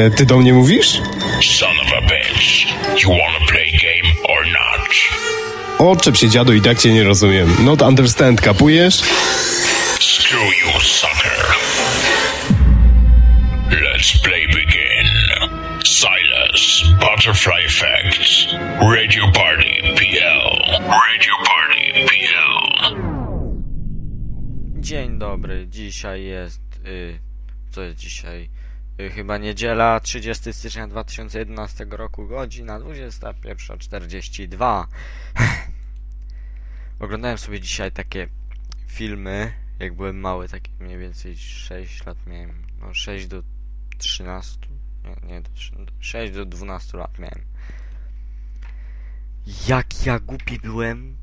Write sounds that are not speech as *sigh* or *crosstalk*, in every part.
E, ty do mnie mówisz? Son of a bitch. You wanna play game or not? Oczep się dziadu i tak cię nie rozumiem. Not understand, kapujesz? Screw you, sucker. Let's play begin. Silas, Butterfly Effect, Radio Party PL, Radio Party PL. Dzień dobry, dzisiaj jest. Y, co jest dzisiaj? Y, chyba niedziela, 30 stycznia 2011 roku, godzina 21.42. *laughs* Oglądałem sobie dzisiaj takie filmy, jak byłem mały, takie mniej więcej 6 lat miałem. No 6 do 13. Nie, nie do 13, 6 do 12 lat miałem. Jak ja głupi byłem,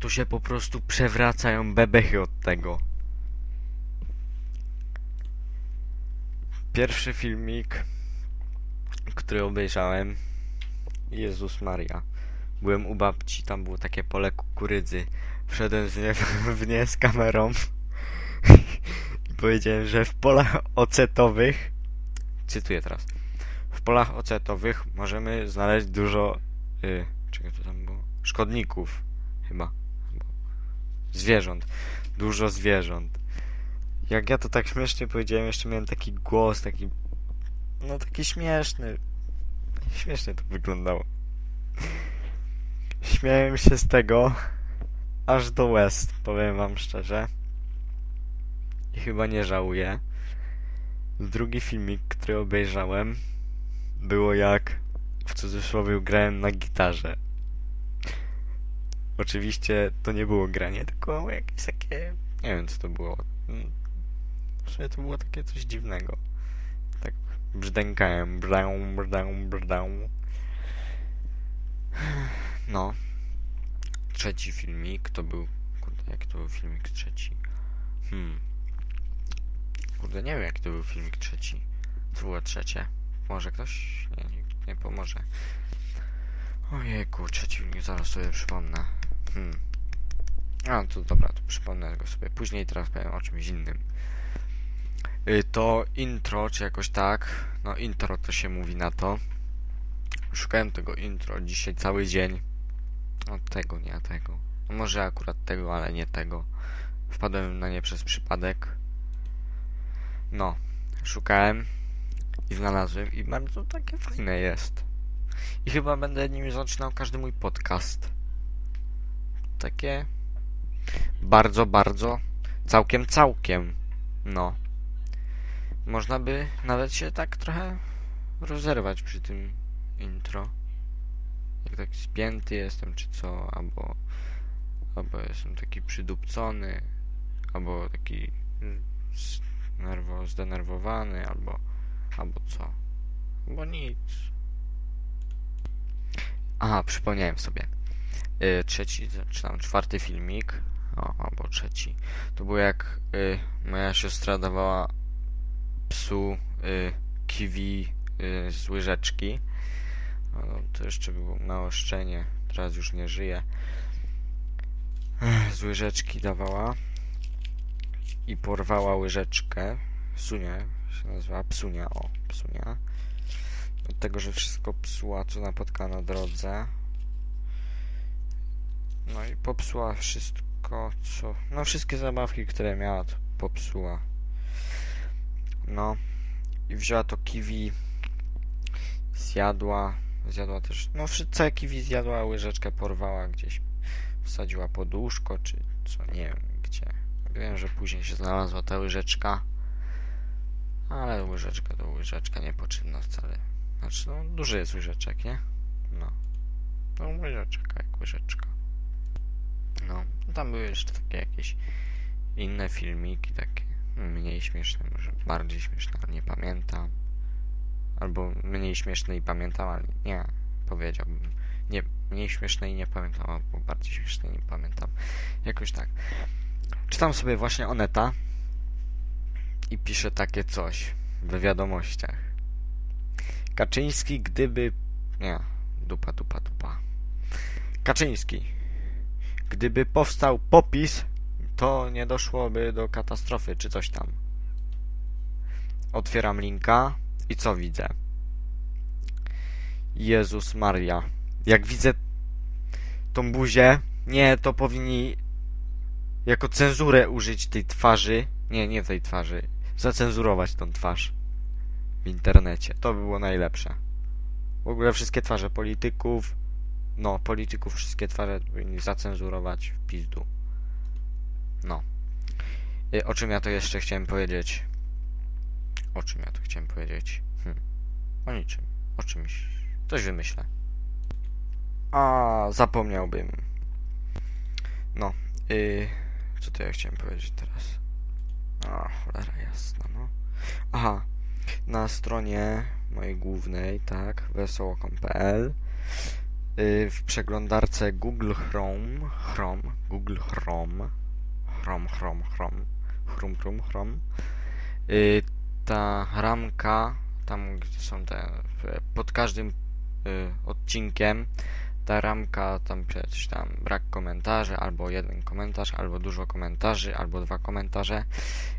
to się po prostu przewracają bebechy od tego. Pierwszy filmik, który obejrzałem, Jezus Maria. Byłem u babci, tam było takie pole kukurydzy. Wszedłem z nie, *laughs* w nie z kamerą *laughs* i powiedziałem, że w polach ocetowych, cytuję teraz, w polach ocetowych możemy znaleźć dużo, y, to tam było? Szkodników, chyba zwierząt. Dużo zwierząt. Jak ja to tak śmiesznie powiedziałem, jeszcze miałem taki głos, taki. No taki śmieszny. Śmiesznie to wyglądało. Śmiałem się z tego aż do łez, powiem wam szczerze. I chyba nie żałuję. Drugi filmik, który obejrzałem, było jak w cudzysłowie grałem na gitarze. Oczywiście to nie było granie, tylko jakieś takie. Nie wiem co to było. Sumie to było takie coś dziwnego. Tak brzdękałem, brdę, brdę, brdę. No. Trzeci filmik to był. Kurde, jak to był filmik trzeci? Hmm. Kurde, nie wiem jak to był filmik trzeci. Co było trzecie? Może ktoś? Nie, nikt nie pomoże. Ojejku, trzeci filmik, zaraz sobie przypomnę. Hmm. A, to dobra, to przypomnę go sobie później, teraz powiem o czymś innym. Y, to intro, czy jakoś tak, no intro to się mówi na to. Szukałem tego intro dzisiaj cały dzień. No tego, nie tego. No może akurat tego, ale nie tego. Wpadłem na nie przez przypadek. No, szukałem i znalazłem i bardzo takie fajne jest. I chyba będę nim zaczynał każdy mój podcast. Takie bardzo, bardzo, całkiem, całkiem. No. Można by nawet się tak trochę rozerwać przy tym intro. Jak tak spięty jestem, czy co, albo, albo jestem taki przydupcony, albo taki nerwo, zdenerwowany, albo, albo co. Bo nic. Aha, przypomniałem sobie. Yy, trzeci, czy tam czwarty filmik, o, albo trzeci. To było jak y, moja siostra dawała psu y, kiwi y, z łyżeczki. No, to jeszcze było naoszczenie, teraz już nie żyje. Z łyżeczki dawała i porwała łyżeczkę. Sunia się nazywa, psunia, o, psunia. Od tego, że wszystko psuła, co napotka na drodze. No i popsuła wszystko, co... No wszystkie zabawki, które miała, to popsuła. No. I wzięła to kiwi, zjadła, zjadła też... No całe kiwi zjadła, łyżeczkę porwała gdzieś. Wsadziła pod łóżko, czy co, nie wiem gdzie. Wiem, że później się znalazła ta łyżeczka. Ale łyżeczka to łyżeczka niepotrzebna wcale. Znaczy, no duży jest łyżeczek, nie? No. No łyżeczka jak łyżeczka. No, tam były jeszcze takie jakieś inne filmiki, takie mniej śmieszne, może bardziej śmieszne, nie pamiętam. Albo mniej śmieszne i pamiętam, ale nie, powiedziałbym. Nie, mniej śmieszne i nie pamiętam, albo bardziej śmieszne i nie pamiętam. Jakoś tak. Czytam sobie właśnie Oneta i pisze takie coś w wiadomościach. Kaczyński, gdyby... Nie, dupa, dupa, dupa. Kaczyński. Gdyby powstał popis, to nie doszłoby do katastrofy czy coś tam. Otwieram linka i co widzę? Jezus Maria. Jak widzę tą buzię, nie, to powinni jako cenzurę użyć tej twarzy. Nie, nie tej twarzy. Zacenzurować tą twarz w internecie. To by było najlepsze. W ogóle wszystkie twarze polityków, no, polityków wszystkie twarze powinni zacenzurować w pizdu. No. O czym ja to jeszcze chciałem powiedzieć? O czym ja to chciałem powiedzieć? Hm. O niczym. O czymś. Coś wymyślę. A, zapomniałbym. No. Y, co to ja chciałem powiedzieć teraz? A, cholera jasna, no. Aha. Na stronie mojej głównej, tak, wesoło.pl y, w przeglądarce Google Chrome, Chrome, Google Chrome, Chrome, Chrome, Chrome, Chrome, Chrome, Chrome, y, ta ramka, tam gdzie są te, pod każdym y, odcinkiem, ta ramka, tam przecież tam brak komentarzy, albo jeden komentarz, albo dużo komentarzy, albo dwa komentarze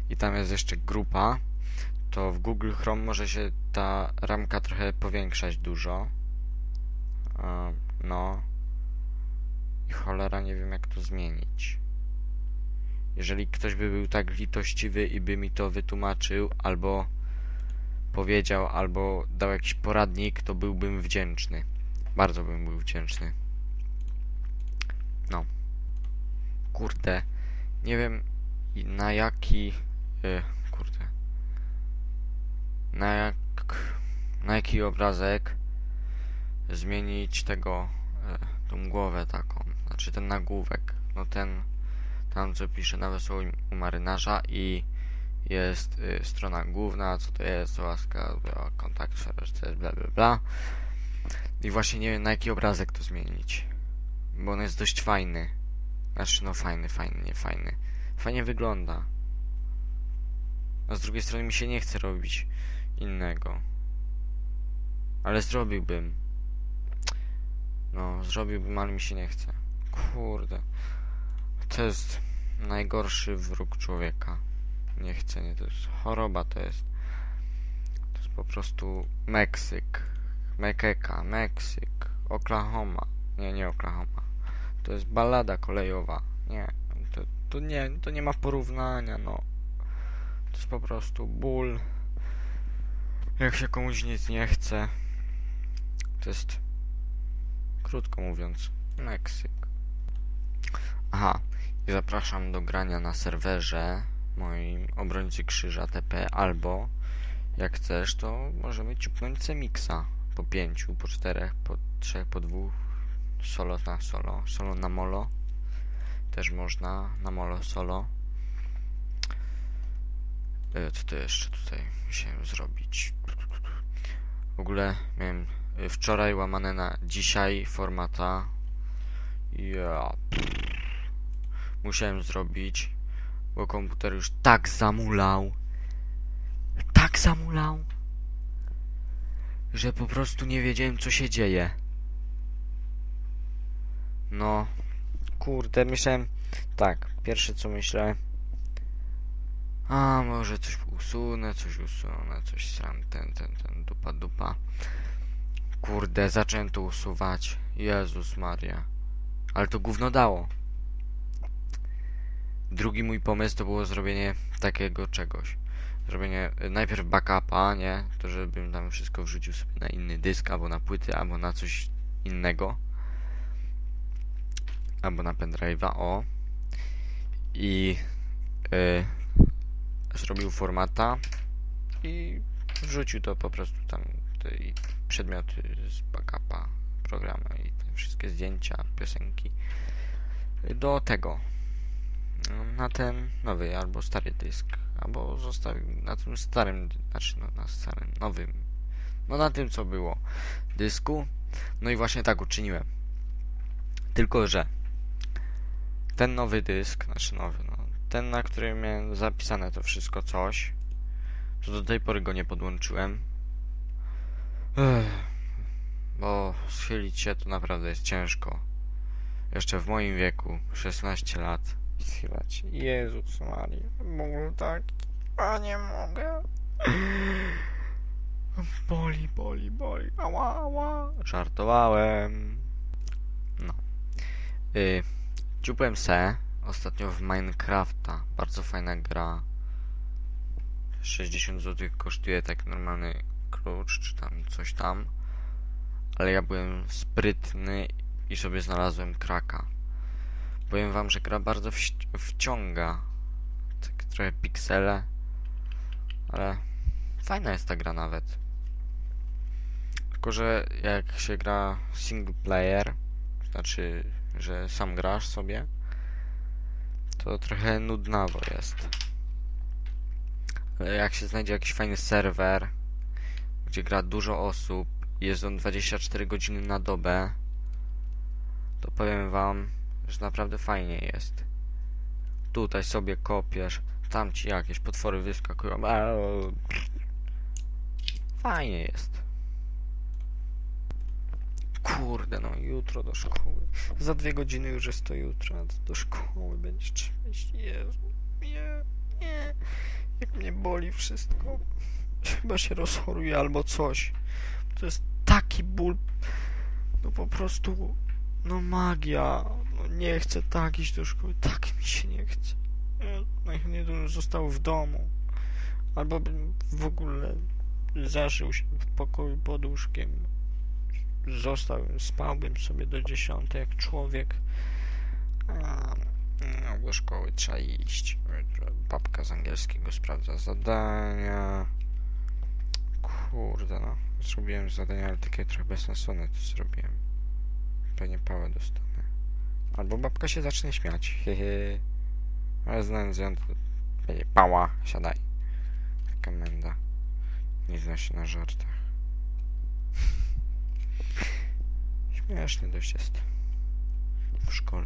i tam jest jeszcze grupa, to w Google Chrome może się ta ramka trochę powiększać dużo. No. I cholera nie wiem jak to zmienić. Jeżeli ktoś by był tak litościwy i by mi to wytłumaczył, albo powiedział, albo dał jakiś poradnik, to byłbym wdzięczny. Bardzo bym był wdzięczny. No. Kurde. Nie wiem na jaki... Y, kurde. Na jak... Na jaki obrazek zmienić tego... Y, tą głowę taką. Znaczy ten nagłówek. No ten... Tam co pisze na wesołym u marynarza i jest y, strona główna, co to jest, łaska, kontakt, serwer, bla bla bla. I właśnie nie wiem na jaki obrazek to zmienić. Bo on jest dość fajny. Znaczy no fajny, fajny, nie fajny. Fajnie wygląda. A z drugiej strony mi się nie chce robić innego. Ale zrobiłbym. No, zrobiłbym, ale mi się nie chce. Kurde. To jest najgorszy wróg człowieka. Nie chcę, nie, to jest choroba, to jest. To jest po prostu Meksyk. Mekeka, Meksyk, Oklahoma. Nie, nie Oklahoma. To jest balada kolejowa. Nie, to, to nie, to nie ma porównania, no. To jest po prostu ból. Jak się komuś nic nie chce. To jest, krótko mówiąc, Meksyk. Aha, zapraszam do grania na serwerze moim obrońcy krzyża TP albo jak chcesz, to możemy ciupnąć Cemixa po pięciu, po czterech, po trzech, po dwóch. Solo na solo, solo na molo. Też można, na molo solo. E, co to jeszcze tutaj musiałem zrobić? W ogóle miałem e, wczoraj łamane na dzisiaj formata. Ja musiałem zrobić bo komputer już tak zamulał tak zamulał że po prostu nie wiedziałem co się dzieje. No kurde myślałem tak pierwsze co myślę a może coś usunę coś usunę coś sram ten ten ten dupa dupa. Kurde zacząłem to usuwać. Jezus Maria. Ale to gówno dało Drugi mój pomysł to było zrobienie takiego czegoś. Zrobienie y, najpierw backupa, nie? To żebym tam wszystko wrzucił sobie na inny dysk, albo na płyty, albo na coś innego. Albo na pendrive'a, o. I y, zrobił formata i wrzucił to po prostu tam te przedmioty z backupa programu i te wszystkie zdjęcia, piosenki do tego na ten nowy albo stary dysk, albo zostawił na tym starym, znaczy no, na starym, nowym, no na tym co było dysku. No i właśnie tak uczyniłem. Tylko, że ten nowy dysk, znaczy nowy, no, ten na którym miałem zapisane to wszystko coś, to do tej pory go nie podłączyłem. Ech, bo schylić się to naprawdę jest ciężko. Jeszcze w moim wieku, 16 lat zapisywać. Jezus Maria, ból tak, a nie mogę. Boli, boli, boli, ała, ała. Żartowałem. No. Y, dziupłem se ostatnio w Minecrafta. Bardzo fajna gra. 60 zł kosztuje tak normalny klucz, czy tam coś tam. Ale ja byłem sprytny i sobie znalazłem kraka. Powiem wam, że gra bardzo wś- wciąga. Tak trochę piksele. Ale fajna jest ta gra nawet. Tylko, że jak się gra single player, znaczy, że sam grasz sobie, to trochę nudnawo jest. Ale jak się znajdzie jakiś fajny serwer, gdzie gra dużo osób, jest on 24 godziny na dobę, to powiem wam, że naprawdę fajnie jest. Tutaj sobie kopiesz, tam ci jakieś potwory wyskakują. Fajnie jest. Kurde, no jutro do szkoły. Za dwie godziny już jest to jutro, do szkoły będzie trzeba. Jezu, nie, nie. Jak mnie boli wszystko. Chyba się rozchoruję albo coś. To jest taki ból. No po prostu. No magia. No nie chcę tak iść do szkoły. Tak mi się nie chce. Ja Najchętniej już został w domu. Albo bym w ogóle zaszył się w pokoju pod łóżkiem. Został, spałbym sobie do dziesiątej jak człowiek. A, no, do szkoły trzeba iść. Babka z angielskiego sprawdza zadania. Kurde no. Zrobiłem zadania, ale takie trochę bezsensowne to zrobiłem. Pewnie pałę dostanę. Albo babka się zacznie śmiać. Hehe. Ale znając ją, to będzie pała, siadaj. Taka menda. Nie zna się na żartach. *laughs* Śmieszny dość jest. W szkole.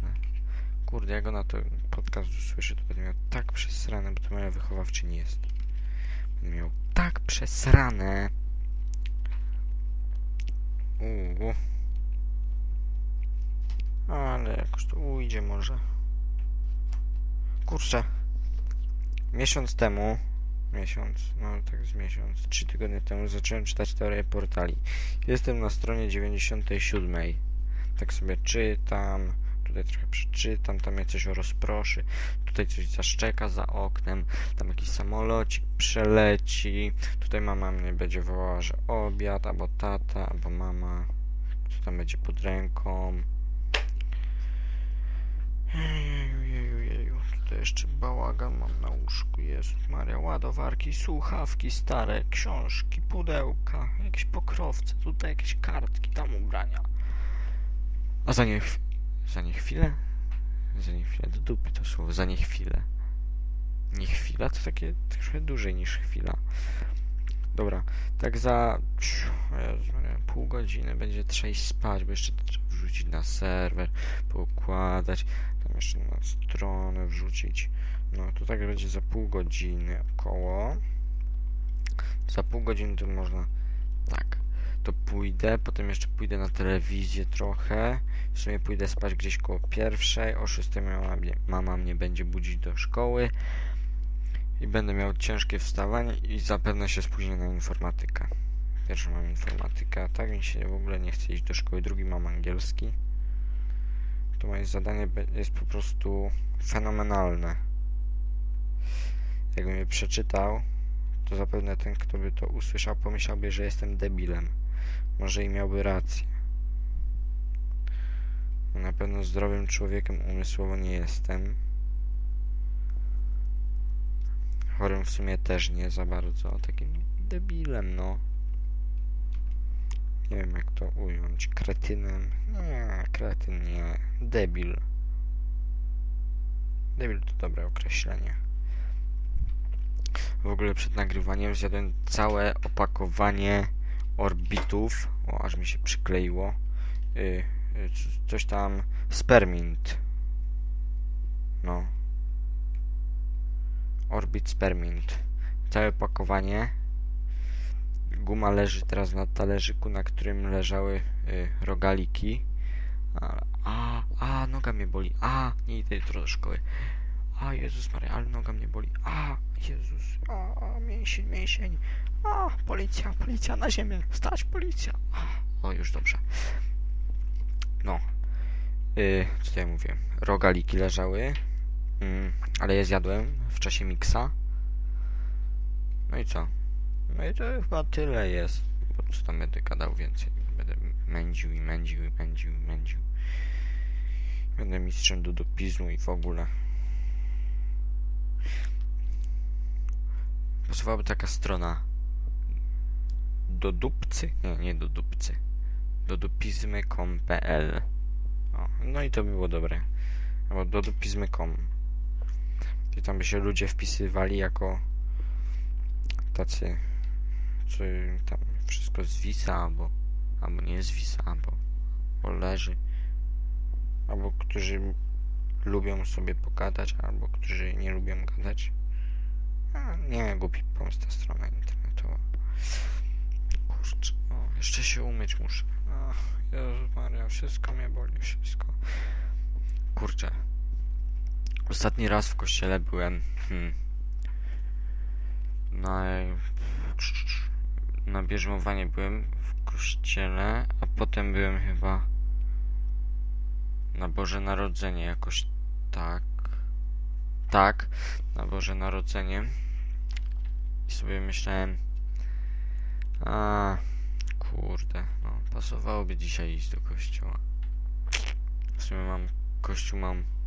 Kurde, jak ona to podcast usłyszy, to będę miał tak przesrane, bo to moja wychowawczyni jest. Będę miał tak przesrane. Uuu. Ale jakoś to ujdzie może. Kurczę. Miesiąc temu, miesiąc, no tak z miesiąc, trzy tygodnie temu zacząłem czytać teorię portali. Jestem na stronie 97. Tak sobie czytam, tutaj trochę przeczytam, tam mnie coś rozproszy, tutaj coś zaszczeka za oknem, tam jakiś samolocik przeleci, tutaj mama mnie będzie wołała, że obiad, albo tata, albo mama, kto tam będzie pod ręką. Tutaj jeszcze bałagan mam na łóżku, Jezus Maria, ładowarki, słuchawki stare, książki, pudełka, jakieś pokrowce, tutaj jakieś kartki, tam ubrania. A za nie, za nie chwilę? Za nie chwilę, do dupy to słowo, za nie chwilę. Nie chwila, to takie trochę dłużej niż chwila. Dobra, tak za pół godziny będzie trzeba iść spać, bo jeszcze trzeba wrzucić na serwer, poukładać, tam jeszcze na stronę wrzucić. No to tak będzie za pół godziny około. Za pół godziny to można tak. To pójdę, potem jeszcze pójdę na telewizję trochę. W sumie pójdę spać gdzieś koło pierwszej. O szóstej mama mnie będzie budzić do szkoły. I będę miał ciężkie wstawanie i zapewne się spóźnię na informatykę. Pierwszy mam informatykę, tak mi się w ogóle nie chce iść do szkoły. Drugi mam angielski. To moje zadanie jest po prostu fenomenalne. Jakbym je przeczytał, to zapewne ten, kto by to usłyszał, pomyślałby, że jestem debilem. Może i miałby rację. Na pewno zdrowym człowiekiem umysłowo nie jestem. Chorym w sumie też nie za bardzo. Takim debilem, no. Nie wiem jak to ująć. Kretynem? Nie, kretyn nie. Debil. Debil to dobre określenie. W ogóle przed nagrywaniem zjadłem całe opakowanie orbitów. O, aż mi się przykleiło. Y, y, coś tam. Spermint. No. Orbit Spermint. Całe opakowanie. Guma leży teraz na talerzyku, na którym leżały y, rogaliki. A, a, a, noga mnie boli. A, nie idę do szkoły. A, Jezus Maria, ale noga mnie boli. A, Jezus. A, a mięsień, mięsień. A, policja, policja na ziemię. Stać, policja. A, o, już dobrze. No. Yy, co tutaj mówię? Rogaliki leżały. Mm, ale je zjadłem w czasie miksa. No i co? No i to chyba tyle jest. Bo co tam będę gadał więcej? Będę mędził i mędził i mędził i mędził. Będę mistrzem do dopizmu i w ogóle. Pasowałaby taka strona. Do dupcy? Nie, nie do dupcy. Do dupizmy.com.pl no i to by było dobre. Albo do dupizmy.com I tam by się ludzie wpisywali jako tacy im tam wszystko zwisa albo albo nie zwisa, albo, albo leży albo którzy lubią sobie pogadać, albo którzy nie lubią gadać. A, nie, głupi pomysł ta strona internetowa. Kurczę, o, jeszcze się umyć muszę. Ach, Jezus Maria, wszystko mnie boli, wszystko. Kurczę. Ostatni raz w kościele byłem hmm, na na bierzmowanie byłem w kościele, a potem byłem chyba na Boże Narodzenie jakoś tak. Tak, na Boże Narodzenie. I sobie myślałem, a kurde, no pasowałoby dzisiaj iść do kościoła. W sumie mam, kościół mam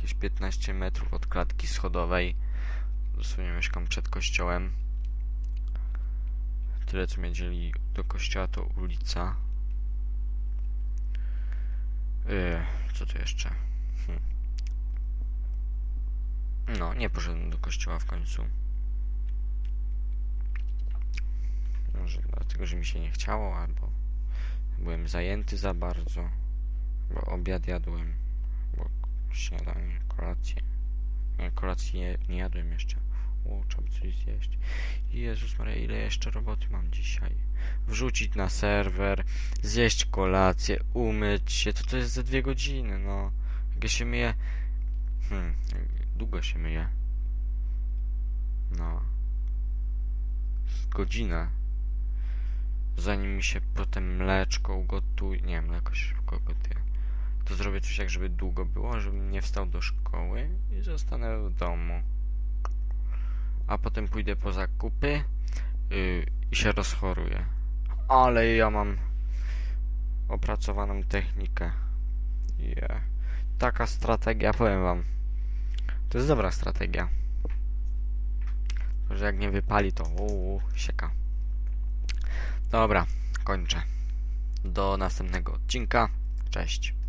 jakieś 15 metrów od klatki schodowej. Dosłownie mieszkam przed kościołem. Tyle co mnie dzieli do kościoła to ulica. Yy, co tu jeszcze? Hm. No, nie poszedłem do kościoła w końcu. Może dlatego, że mi się nie chciało, albo byłem zajęty za bardzo, bo obiad jadłem, bo śniadanie, kolację. Nie, kolacji nie, nie jadłem jeszcze. O, trzeba by coś zjeść. Jezus Maria, ile jeszcze roboty mam dzisiaj? Wrzucić na serwer, zjeść kolację, umyć się, to to jest za dwie godziny, no. Jak ja się myję... Hmm, długo się myję. No. Z godzinę. Zanim mi się potem mleczko ugotuje... Nie, mleko się szybko gotuje. To zrobię coś jak, żeby długo było, żebym nie wstał do szkoły i zostanę w domu a potem pójdę po zakupy yy, i się rozchoruję. Ale ja mam opracowaną technikę. Yeah. Taka strategia, powiem wam. To jest dobra strategia. Że jak nie wypali, to uu, sieka. Dobra, kończę. Do następnego odcinka. Cześć.